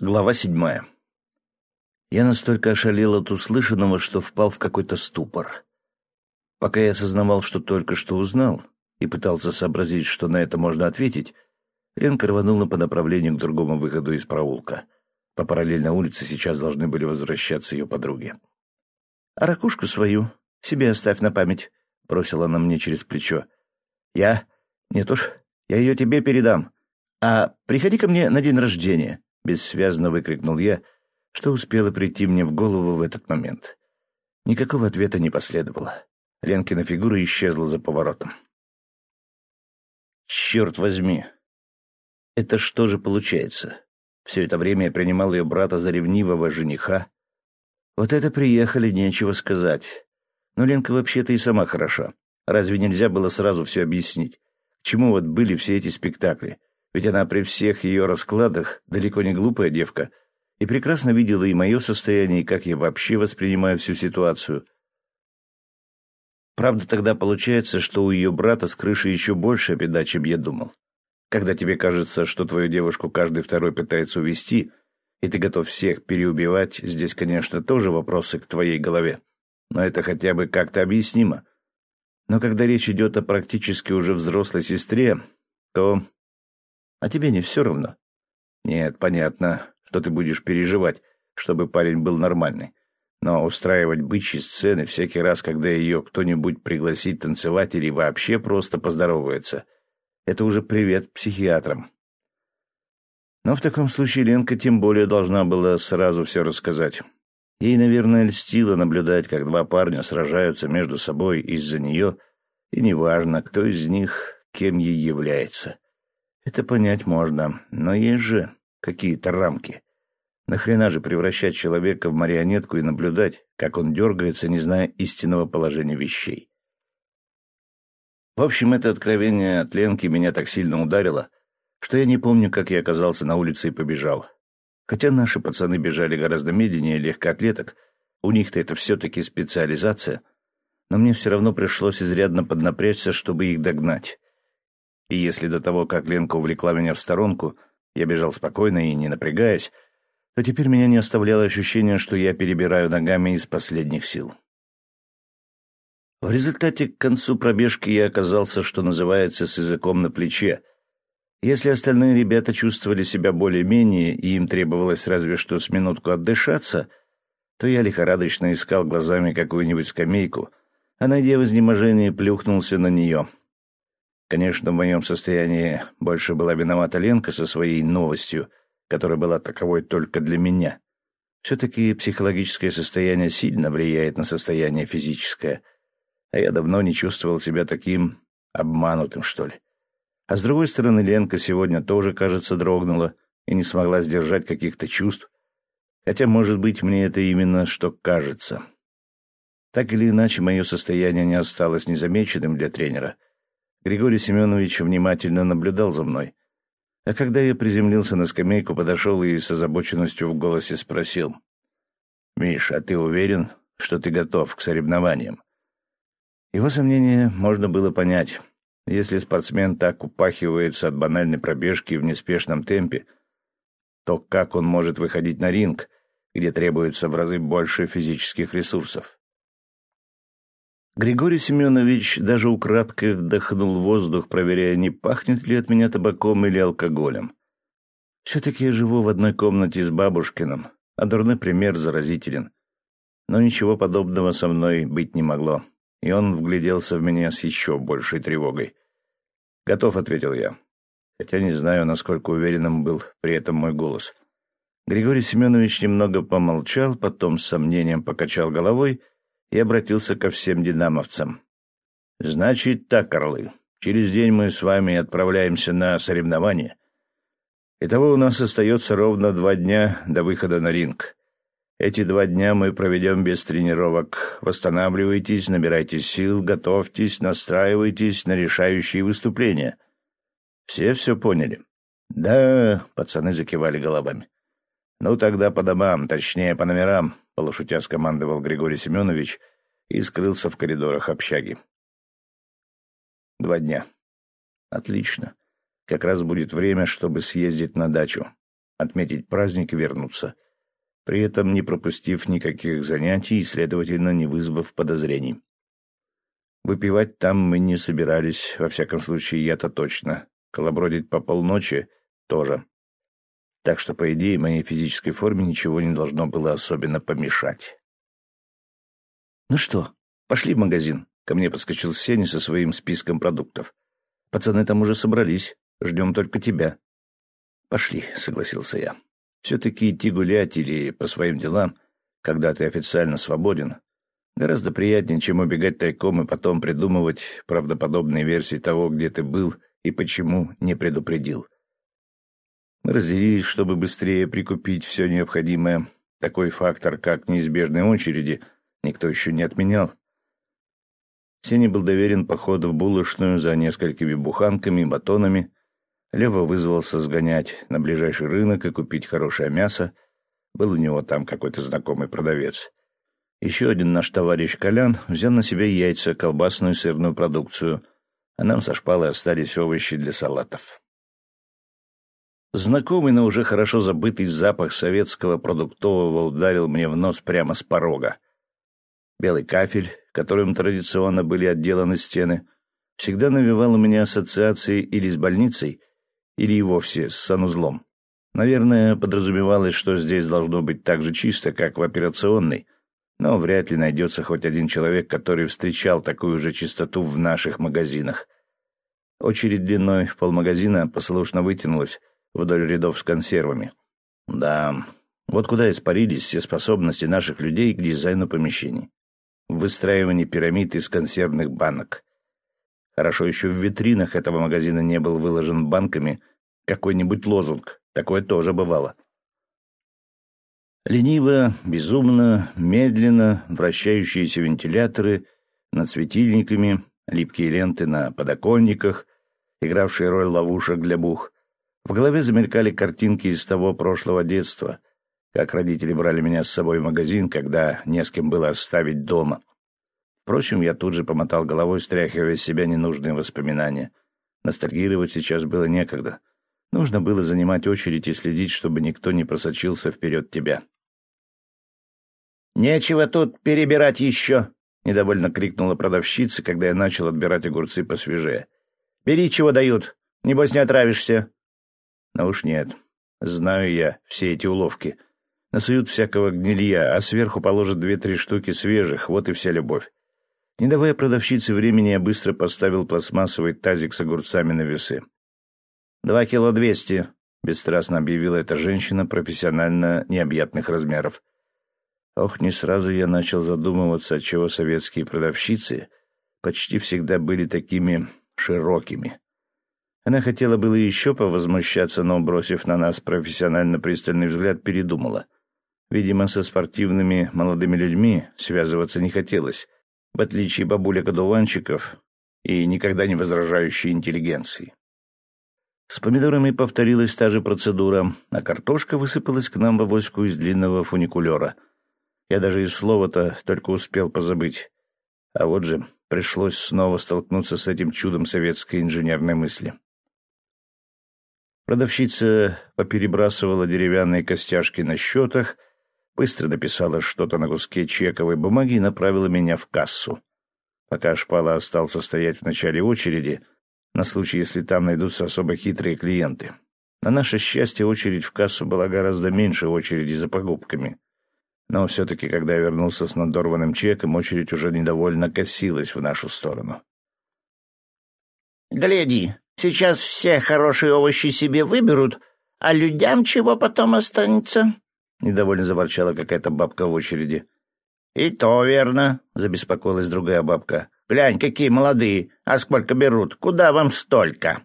Глава седьмая. Я настолько ошалел от услышанного, что впал в какой-то ступор. Пока я осознавал, что только что узнал, и пытался сообразить, что на это можно ответить, Ленка рванула по направлению к другому выходу из проулка. По параллельной улице сейчас должны были возвращаться ее подруги. «А ракушку свою себе оставь на память», — бросила она мне через плечо. «Я? Нет уж, я ее тебе передам. А приходи ко мне на день рождения». — бессвязно выкрикнул я, что успело прийти мне в голову в этот момент. Никакого ответа не последовало. Ленкина фигура исчезла за поворотом. «Черт возьми! Это что же получается? Все это время я принимал ее брата за ревнивого жениха. Вот это приехали, нечего сказать. Но Ленка вообще-то и сама хороша. Разве нельзя было сразу все объяснить? К чему вот были все эти спектакли? Ведь она при всех ее раскладах далеко не глупая девка и прекрасно видела и мое состояние, и как я вообще воспринимаю всю ситуацию. Правда, тогда получается, что у ее брата с крыши еще больше беда, чем я думал. Когда тебе кажется, что твою девушку каждый второй пытается увести, и ты готов всех переубивать, здесь, конечно, тоже вопросы к твоей голове. Но это хотя бы как-то объяснимо. Но когда речь идет о практически уже взрослой сестре, то а тебе не все равно? Нет, понятно, что ты будешь переживать, чтобы парень был нормальный. Но устраивать бычьи сцены всякий раз, когда ее кто-нибудь пригласит танцевать или вообще просто поздоровается, это уже привет психиатрам. Но в таком случае Ленка тем более должна была сразу все рассказать. Ей, наверное, льстило наблюдать, как два парня сражаются между собой из-за нее, и неважно, кто из них кем ей является. Это понять можно, но есть же какие-то рамки. Нахрена же превращать человека в марионетку и наблюдать, как он дергается, не зная истинного положения вещей? В общем, это откровение от Ленки меня так сильно ударило, что я не помню, как я оказался на улице и побежал. Хотя наши пацаны бежали гораздо медленнее легкоатлеток, у них-то это все-таки специализация, но мне все равно пришлось изрядно поднапрячься, чтобы их догнать. И если до того, как Ленка увлекла меня в сторонку, я бежал спокойно и не напрягаясь, то теперь меня не оставляло ощущение, что я перебираю ногами из последних сил. В результате к концу пробежки я оказался, что называется, с языком на плече. Если остальные ребята чувствовали себя более-менее, и им требовалось разве что с минутку отдышаться, то я лихорадочно искал глазами какую-нибудь скамейку, а, найдя в изнеможении, плюхнулся на нее, Конечно, в моем состоянии больше была виновата Ленка со своей новостью, которая была таковой только для меня. Все-таки психологическое состояние сильно влияет на состояние физическое, а я давно не чувствовал себя таким обманутым, что ли. А с другой стороны, Ленка сегодня тоже, кажется, дрогнула и не смогла сдержать каких-то чувств, хотя, может быть, мне это именно что кажется. Так или иначе, мое состояние не осталось незамеченным для тренера — Григорий Семенович внимательно наблюдал за мной. А когда я приземлился на скамейку, подошел и с озабоченностью в голосе спросил. «Миш, а ты уверен, что ты готов к соревнованиям?» Его сомнения можно было понять. Если спортсмен так упахивается от банальной пробежки в неспешном темпе, то как он может выходить на ринг, где требуется в разы больше физических ресурсов? Григорий Семенович даже украдкой вдохнул воздух, проверяя, не пахнет ли от меня табаком или алкоголем. Все-таки я живу в одной комнате с бабушкиным, а дурной пример заразителен. Но ничего подобного со мной быть не могло, и он вгляделся в меня с еще большей тревогой. «Готов», — ответил я, хотя не знаю, насколько уверенным был при этом мой голос. Григорий Семенович немного помолчал, потом с сомнением покачал головой — и обратился ко всем динамовцам. «Значит так, орлы, через день мы с вами отправляемся на соревнования. Итого у нас остается ровно два дня до выхода на ринг. Эти два дня мы проведем без тренировок. Восстанавливайтесь, набирайте сил, готовьтесь, настраивайтесь на решающие выступления. Все все поняли?» «Да», — пацаны закивали головами. «Ну тогда по домам, точнее, по номерам полушутя скомандовал Григорий Семенович и скрылся в коридорах общаги. Два дня. Отлично. Как раз будет время, чтобы съездить на дачу. отметить праздник и вернуться, при этом не пропустив никаких занятий и, следовательно, не вызвав подозрений. Выпивать там мы не собирались, во всяком случае, я-то точно. Колобродить по полночи тоже. Так что, по идее, моей физической форме ничего не должно было особенно помешать. «Ну что, пошли в магазин?» Ко мне подскочил Сеня со своим списком продуктов. «Пацаны там уже собрались. Ждем только тебя». «Пошли», — согласился я. «Все-таки идти гулять или по своим делам, когда ты официально свободен, гораздо приятнее, чем убегать тайком и потом придумывать правдоподобные версии того, где ты был и почему не предупредил». Мы разделились, чтобы быстрее прикупить все необходимое. Такой фактор, как неизбежные очереди, никто еще не отменял. Сене был доверен поход в булочную за несколькими буханками и батонами. Лева вызвался сгонять на ближайший рынок и купить хорошее мясо. Был у него там какой-то знакомый продавец. Еще один наш товарищ Колян взял на себя яйца, колбасную и сырную продукцию, а нам со шпалой остались овощи для салатов. Знакомый, но уже хорошо забытый запах советского продуктового ударил мне в нос прямо с порога. Белый кафель, которым традиционно были отделаны стены, всегда навевал у меня ассоциации или с больницей, или и вовсе с санузлом. Наверное, подразумевалось, что здесь должно быть так же чисто, как в операционной, но вряд ли найдется хоть один человек, который встречал такую же чистоту в наших магазинах. Очередь длиной в полмагазина послушно вытянулась вдоль рядов с консервами. Да, вот куда испарились все способности наших людей к дизайну помещений выстраивании пирамид из консервных банок. Хорошо еще в витринах этого магазина не был выложен банками какой-нибудь лозунг. Такое тоже бывало. Лениво, безумно, медленно вращающиеся вентиляторы над светильниками, липкие ленты на подоконниках, игравшие роль ловушек для бух. В голове замелькали картинки из того прошлого детства, как родители брали меня с собой в магазин, когда не с кем было оставить дома. Впрочем, я тут же помотал головой, стряхивая из себя ненужные воспоминания. Ностальгировать сейчас было некогда. Нужно было занимать очередь и следить, чтобы никто не просочился вперед тебя. «Нечего тут перебирать еще!» — недовольно крикнула продавщица, когда я начал отбирать огурцы посвежее. «Бери, чего дают. Небось, не отравишься». «Ну уж нет. Знаю я все эти уловки. Насуют всякого гнилья, а сверху положат две-три штуки свежих, вот и вся любовь. Не давая продавщице времени, я быстро поставил пластмассовый тазик с огурцами на весы. «Два кило двести», — бесстрастно объявила эта женщина профессионально необъятных размеров. Ох, не сразу я начал задумываться, отчего советские продавщицы почти всегда были такими широкими. Она хотела было еще повозмущаться, но, бросив на нас профессионально пристальный взгляд, передумала — Видимо, со спортивными молодыми людьми связываться не хотелось, в отличие бабулек-одуванчиков и никогда не возражающей интеллигенции. С помидорами повторилась та же процедура, а картошка высыпалась к нам в авоську из длинного фуникулера. Я даже и слова-то только успел позабыть. А вот же пришлось снова столкнуться с этим чудом советской инженерной мысли. Продавщица поперебрасывала деревянные костяшки на счетах — быстро написала что-то на куске чековой бумаги и направила меня в кассу. Пока шпала остался стоять в начале очереди, на случай, если там найдутся особо хитрые клиенты. На наше счастье, очередь в кассу была гораздо меньше очереди за покупками. Но все-таки, когда я вернулся с надорванным чеком, очередь уже недовольно косилась в нашу сторону. «Гляди, сейчас все хорошие овощи себе выберут, а людям чего потом останется?» — недовольно заворчала какая-то бабка в очереди. «И то верно», — забеспокоилась другая бабка. «Глянь, какие молодые! А сколько берут? Куда вам столько?»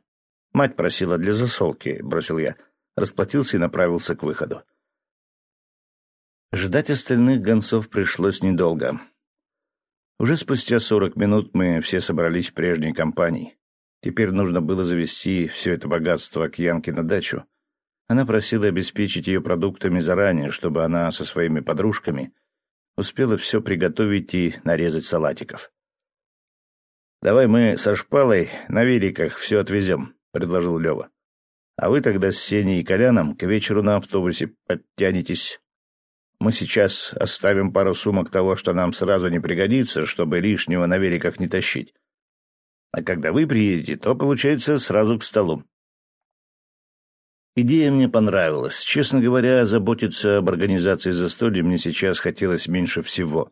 Мать просила для засолки, — бросил я. Расплатился и направился к выходу. Ждать остальных гонцов пришлось недолго. Уже спустя сорок минут мы все собрались в прежней компании. Теперь нужно было завести все это богатство к Янке на дачу, она просила обеспечить ее продуктами заранее, чтобы она со своими подружками успела все приготовить и нарезать салатиков. «Давай мы со шпалой на великах все отвезем», — предложил Лева. А вы тогда с Сеней и Коляном к вечеру на автобусе подтянетесь. Мы сейчас оставим пару сумок того, что нам сразу не пригодится, чтобы лишнего на великах не тащить. А когда вы приедете, то, получается, сразу к столу. Идея мне понравилась. Честно говоря, заботиться об организации застолья мне сейчас хотелось меньше всего.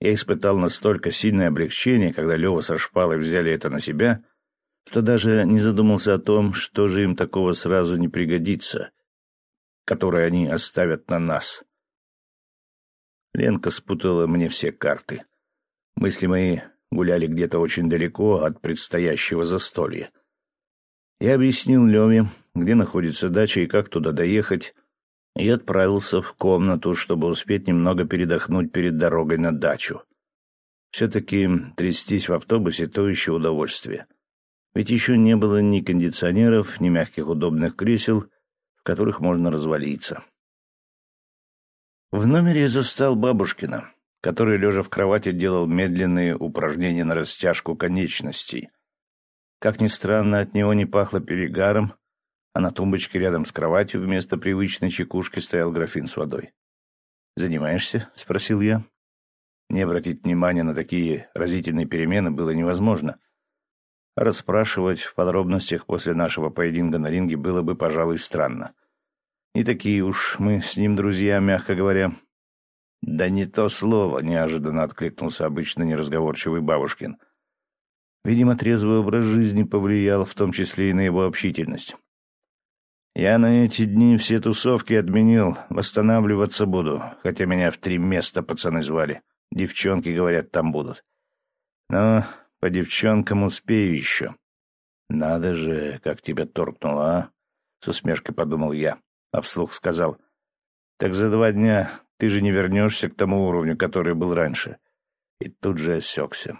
Я испытал настолько сильное облегчение, когда Лева со Шпалой взяли это на себя, что даже не задумался о том, что же им такого сразу не пригодится, которое они оставят на нас. Ленка спутала мне все карты. Мысли мои гуляли где-то очень далеко от предстоящего застолья. Я объяснил Леве, где находится дача и как туда доехать, и отправился в комнату, чтобы успеть немного передохнуть перед дорогой на дачу. Все-таки трястись в автобусе — то еще удовольствие. Ведь еще не было ни кондиционеров, ни мягких удобных кресел, в которых можно развалиться. В номере я застал бабушкина, который, лежа в кровати, делал медленные упражнения на растяжку конечностей. Как ни странно, от него не пахло перегаром, а на тумбочке рядом с кроватью вместо привычной чекушки стоял графин с водой. «Занимаешься?» — спросил я. Не обратить внимания на такие разительные перемены было невозможно. А расспрашивать в подробностях после нашего поединка на ринге было бы, пожалуй, странно. Не такие уж мы с ним друзья, мягко говоря. Да не то слово, неожиданно откликнулся обычно неразговорчивый бабушкин. Видимо, трезвый образ жизни повлиял в том числе и на его общительность. Я на эти дни все тусовки отменил, восстанавливаться буду, хотя меня в три места пацаны звали. Девчонки, говорят, там будут. Но по девчонкам успею еще. Надо же, как тебя торкнуло, а? С усмешкой подумал я а вслух сказал, «Так за два дня ты же не вернешься к тому уровню, который был раньше». И тут же осекся.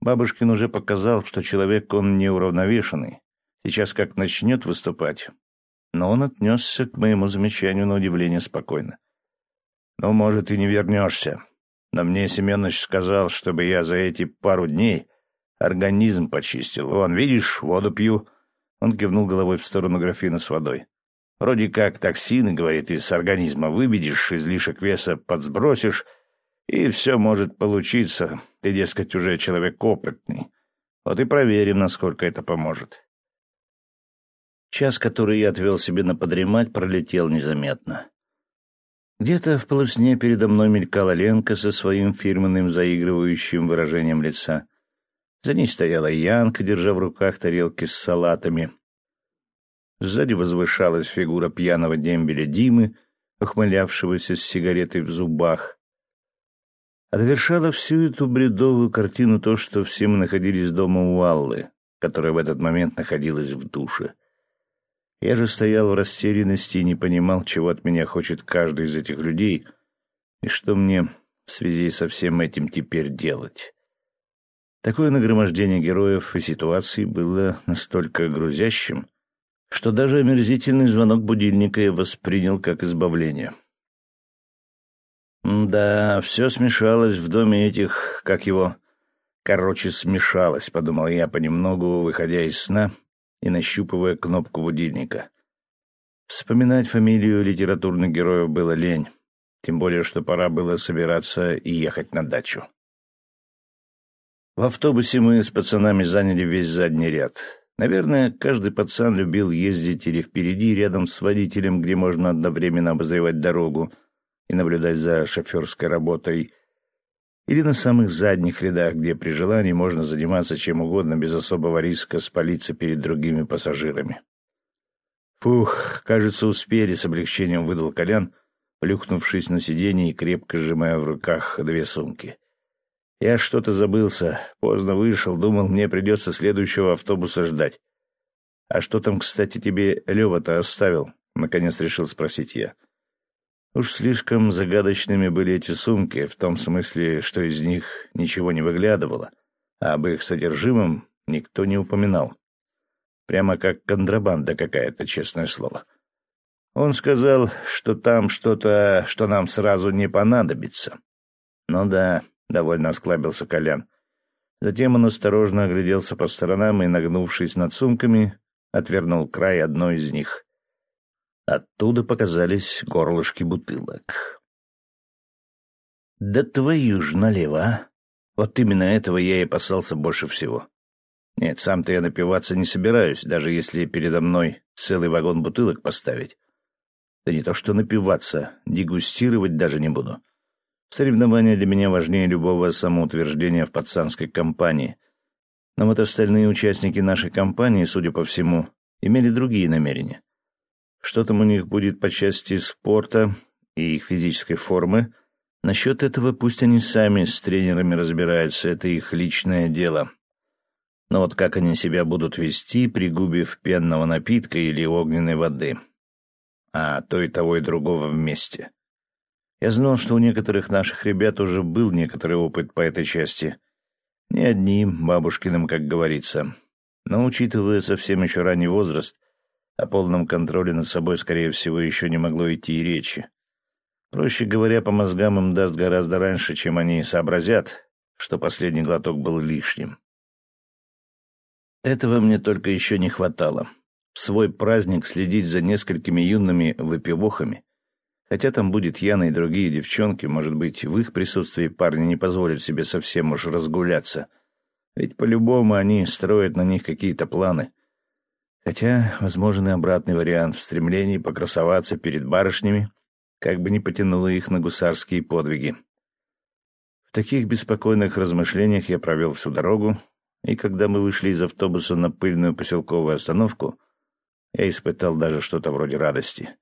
Бабушкин уже показал, что человек он неуравновешенный. Сейчас как начнет выступать. Но он отнесся к моему замечанию на удивление спокойно. «Ну, может, и не вернешься. Но мне Семенович сказал, чтобы я за эти пару дней организм почистил. Вон, видишь, воду пью». Он кивнул головой в сторону графина с водой. Вроде как токсины, говорит, из организма выбедишь, излишек веса подсбросишь, и все может получиться. Ты, дескать, уже человек опытный. Вот и проверим, насколько это поможет. Час, который я отвел себе на подремать, пролетел незаметно. Где-то в полусне передо мной мелькала Ленка со своим фирменным заигрывающим выражением лица. За ней стояла Янка, держа в руках тарелки с салатами — Сзади возвышалась фигура пьяного дембеля Димы, ухмылявшегося с сигаретой в зубах. А довершало всю эту бредовую картину то, что все мы находились дома у Аллы, которая в этот момент находилась в душе. Я же стоял в растерянности и не понимал, чего от меня хочет каждый из этих людей и что мне в связи со всем этим теперь делать. Такое нагромождение героев и ситуаций было настолько грузящим, что даже омерзительный звонок будильника я воспринял как избавление. «Да, все смешалось в доме этих, как его...» «Короче, смешалось», — подумал я понемногу, выходя из сна и нащупывая кнопку будильника. Вспоминать фамилию литературных героев было лень, тем более, что пора было собираться и ехать на дачу. В автобусе мы с пацанами заняли весь задний ряд. Наверное, каждый пацан любил ездить или впереди, рядом с водителем, где можно одновременно обозревать дорогу и наблюдать за шоферской работой, или на самых задних рядах, где при желании можно заниматься чем угодно без особого риска спалиться перед другими пассажирами. Фух, кажется, успели, с облегчением выдал Колян, плюхнувшись на сиденье и крепко сжимая в руках две сумки. Я что-то забылся, поздно вышел, думал, мне придется следующего автобуса ждать. А что там, кстати, тебе Лева-то оставил? Наконец решил спросить я. Уж слишком загадочными были эти сумки, в том смысле, что из них ничего не выглядывало, а об их содержимом никто не упоминал. Прямо как контрабанда какая-то, честное слово. Он сказал, что там что-то, что нам сразу не понадобится. Ну да, довольно осклабился Колян. Затем он осторожно огляделся по сторонам и, нагнувшись над сумками, отвернул край одной из них. Оттуда показались горлышки бутылок. «Да твою ж налево, а! Вот именно этого я и опасался больше всего. Нет, сам-то я напиваться не собираюсь, даже если передо мной целый вагон бутылок поставить. Да не то что напиваться, дегустировать даже не буду. Соревнования для меня важнее любого самоутверждения в пацанской компании. Но вот остальные участники нашей компании, судя по всему, имели другие намерения. Что там у них будет по части спорта и их физической формы, насчет этого пусть они сами с тренерами разбираются, это их личное дело. Но вот как они себя будут вести, пригубив пенного напитка или огненной воды? А то и того, и другого вместе. Я знал, что у некоторых наших ребят уже был некоторый опыт по этой части. Не одним, бабушкиным, как говорится. Но, учитывая совсем еще ранний возраст, о полном контроле над собой, скорее всего, еще не могло идти и речи. Проще говоря, по мозгам им даст гораздо раньше, чем они сообразят, что последний глоток был лишним. Этого мне только еще не хватало. В свой праздник следить за несколькими юными выпивохами Хотя там будет Яна и другие девчонки, может быть, в их присутствии парни не позволят себе совсем уж разгуляться. Ведь по-любому они строят на них какие-то планы. Хотя, возможен и обратный вариант в стремлении покрасоваться перед барышнями, как бы не потянуло их на гусарские подвиги. В таких беспокойных размышлениях я провел всю дорогу, и когда мы вышли из автобуса на пыльную поселковую остановку, я испытал даже что-то вроде радости.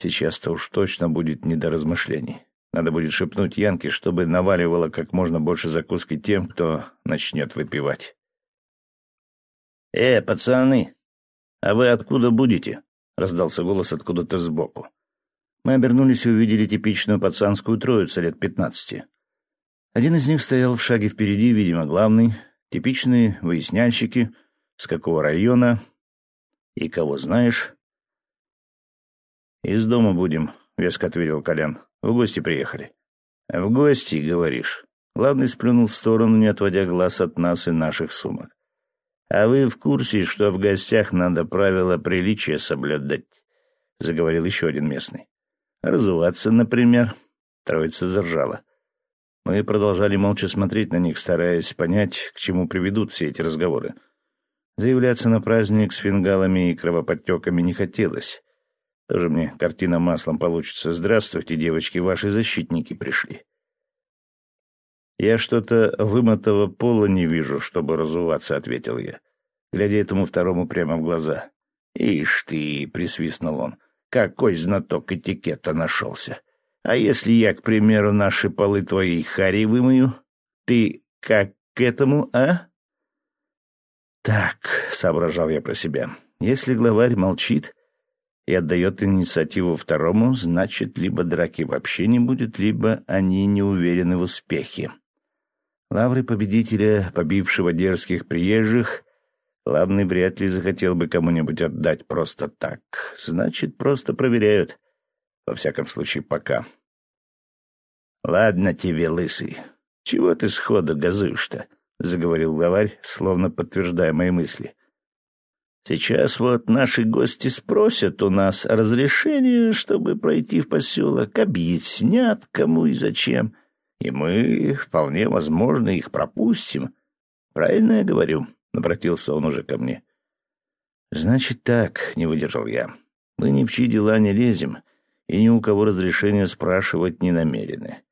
Сейчас-то уж точно будет не до размышлений. Надо будет шепнуть Янке, чтобы наваливало как можно больше закуски тем, кто начнет выпивать. «Э, пацаны, а вы откуда будете?» — раздался голос откуда-то сбоку. Мы обернулись и увидели типичную пацанскую троицу лет пятнадцати. Один из них стоял в шаге впереди, видимо, главный. Типичные выясняльщики, с какого района и кого знаешь. «Из дома будем», — веско ответил Колян. «В гости приехали». «В гости, говоришь?» Главный сплюнул в сторону, не отводя глаз от нас и наших сумок. «А вы в курсе, что в гостях надо правила приличия соблюдать?» — заговорил еще один местный. «Разуваться, например». Троица заржала. Мы продолжали молча смотреть на них, стараясь понять, к чему приведут все эти разговоры. Заявляться на праздник с фингалами и кровоподтеками не хотелось. Тоже мне картина маслом получится. Здравствуйте, девочки, ваши защитники пришли. Я что-то вымытого пола не вижу, чтобы разуваться, ответил я, глядя этому второму прямо в глаза. Ишь ты, присвистнул он, какой знаток этикета нашелся. А если я, к примеру, наши полы твоей хари вымою, ты как к этому, а? Так, соображал я про себя. Если главарь молчит, и отдает инициативу второму, значит, либо драки вообще не будет, либо они не уверены в успехе. Лавры победителя, побившего дерзких приезжих, главный вряд ли захотел бы кому-нибудь отдать просто так. Значит, просто проверяют. Во всяком случае, пока. «Ладно тебе, лысый. Чего ты сходу газуешь-то?» — заговорил главарь, словно подтверждая мои мысли. Сейчас вот наши гости спросят у нас разрешение, чтобы пройти в поселок, объяснят, кому и зачем, и мы, вполне возможно, их пропустим. Правильно я говорю?» — обратился он уже ко мне. «Значит так», — не выдержал я. «Мы ни в чьи дела не лезем, и ни у кого разрешения спрашивать не намерены.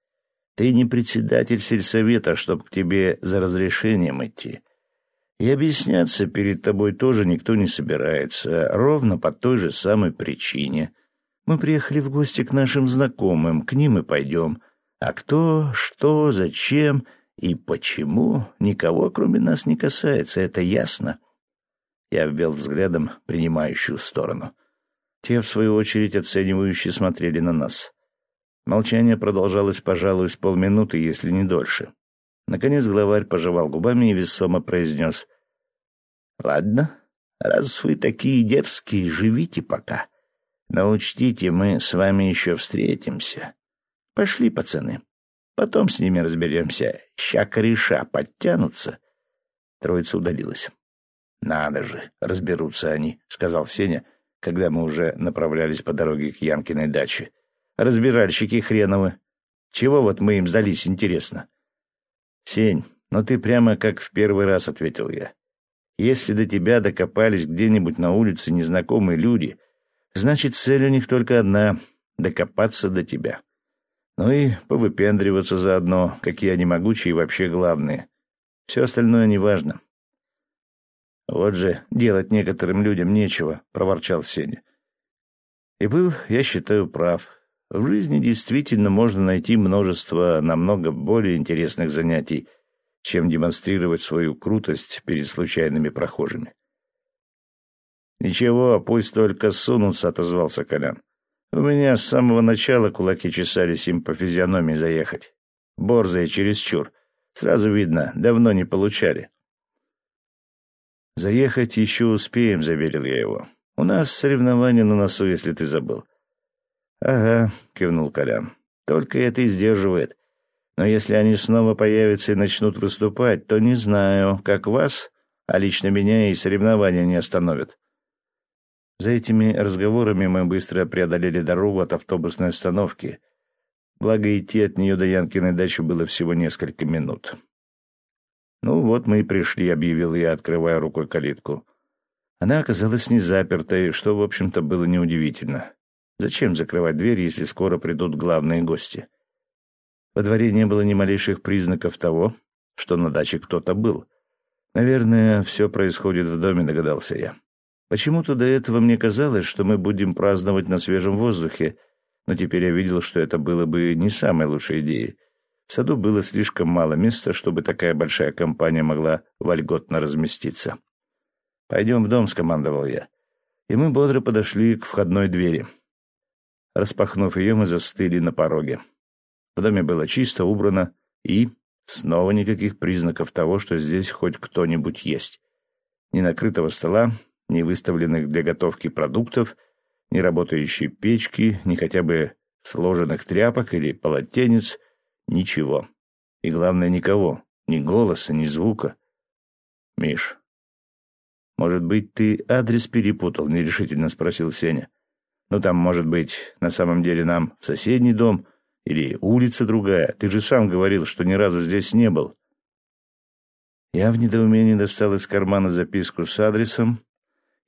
Ты не председатель сельсовета, чтоб к тебе за разрешением идти. И объясняться перед тобой тоже никто не собирается, ровно по той же самой причине. Мы приехали в гости к нашим знакомым, к ним и пойдем. А кто, что, зачем и почему, никого кроме нас не касается, это ясно. Я ввел взглядом принимающую сторону. Те, в свою очередь, оценивающе смотрели на нас. Молчание продолжалось, пожалуй, с полминуты, если не дольше. Наконец главарь пожевал губами и весомо произнес. «Ладно, раз вы такие дерзкие, живите пока. Но учтите, мы с вами еще встретимся. Пошли, пацаны. Потом с ними разберемся. Ща кореша подтянутся». Троица удалилась. Надо же, разберутся они, сказал Сеня, когда мы уже направлялись по дороге к Янкиной даче. Разбиральщики хреновы. Чего вот мы им сдались, интересно? Сень, но ты прямо как в первый раз, ответил я. Если до тебя докопались где-нибудь на улице незнакомые люди, значит, цель у них только одна — докопаться до тебя. Ну и повыпендриваться заодно, какие они могучие и вообще главные. Все остальное неважно. Вот же делать некоторым людям нечего, проворчал Сеня. И был, я считаю, прав. В жизни действительно можно найти множество намного более интересных занятий, чем демонстрировать свою крутость перед случайными прохожими. «Ничего, пусть только сунутся», — отозвался Колян. «У меня с самого начала кулаки чесались им по физиономии заехать. Борзые чересчур. Сразу видно, давно не получали». «Заехать еще успеем», — заверил я его. «У нас соревнования на носу, если ты забыл». «Ага», — кивнул Колян. «Только это и сдерживает. Но если они снова появятся и начнут выступать, то не знаю, как вас, а лично меня и соревнования не остановят». За этими разговорами мы быстро преодолели дорогу от автобусной остановки. Благо, идти от нее до Янкиной дачи было всего несколько минут. «Ну вот мы и пришли», — объявил я, открывая рукой калитку. Она оказалась не запертой, что, в общем-то, было неудивительно. Зачем закрывать дверь, если скоро придут главные гости? Во дворе не было ни малейших признаков того, что на даче кто-то был. Наверное, все происходит в доме, догадался я. Почему-то до этого мне казалось, что мы будем праздновать на свежем воздухе, но теперь я видел, что это было бы не самой лучшей идеей. В саду было слишком мало места, чтобы такая большая компания могла вольготно разместиться. «Пойдем в дом», — скомандовал я. И мы бодро подошли к входной двери. Распахнув ее, мы застыли на пороге. В доме было чисто, убрано и... Снова никаких признаков того, что здесь хоть кто-нибудь есть. Ни накрытого стола, ни выставленных для готовки продуктов, ни работающей печки, ни хотя бы сложенных тряпок или полотенец, Ничего. И главное, никого. Ни голоса, ни звука. Миш, может быть, ты адрес перепутал? Нерешительно спросил Сеня. Ну, там, может быть, на самом деле нам в соседний дом или улица другая. Ты же сам говорил, что ни разу здесь не был. Я в недоумении достал из кармана записку с адресом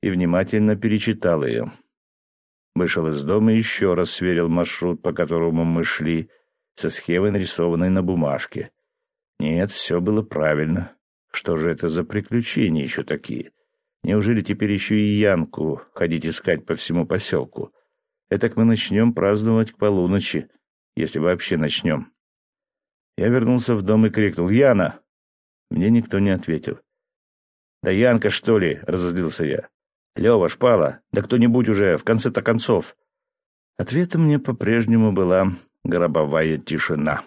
и внимательно перечитал ее. Вышел из дома и еще раз сверил маршрут, по которому мы шли, со схемой, нарисованной на бумажке. Нет, все было правильно. Что же это за приключения еще такие? Неужели теперь еще и Янку ходить искать по всему поселку? Этак мы начнем праздновать к полуночи, если вообще начнем. Я вернулся в дом и крикнул «Яна!». Мне никто не ответил. «Да Янка, что ли?» — разозлился я. «Лева, шпала, да кто-нибудь уже, в конце-то концов!» Ответом мне по-прежнему была гробовая тишина.